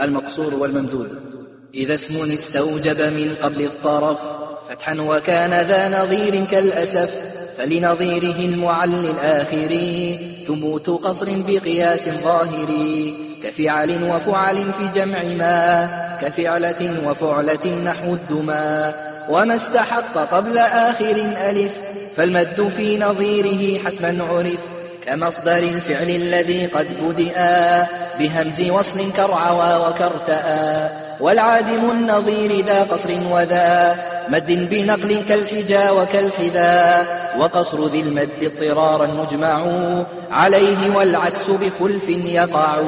المقصور والممدود. إذا اسم استوجب من قبل الطرف فتحا وكان ذا نظير كالأسف فلنظيره المعل الآخر ثبوت قصر بقياس ظاهر كفعل وفعل في جمع ما كفعلة وفعلة نحو الدما. وما استحق قبل آخر ألف فالمد في نظيره حتما عرف كمصدر الفعل الذي قد بدأ بهمز وصل كرعوى وكرتأ والعادم النظير ذا قصر وذا مد بنقل كالحجا وكالحذا. وقصر ذي المد اضطرارا مجمع عليه والعكس بخلف يقع.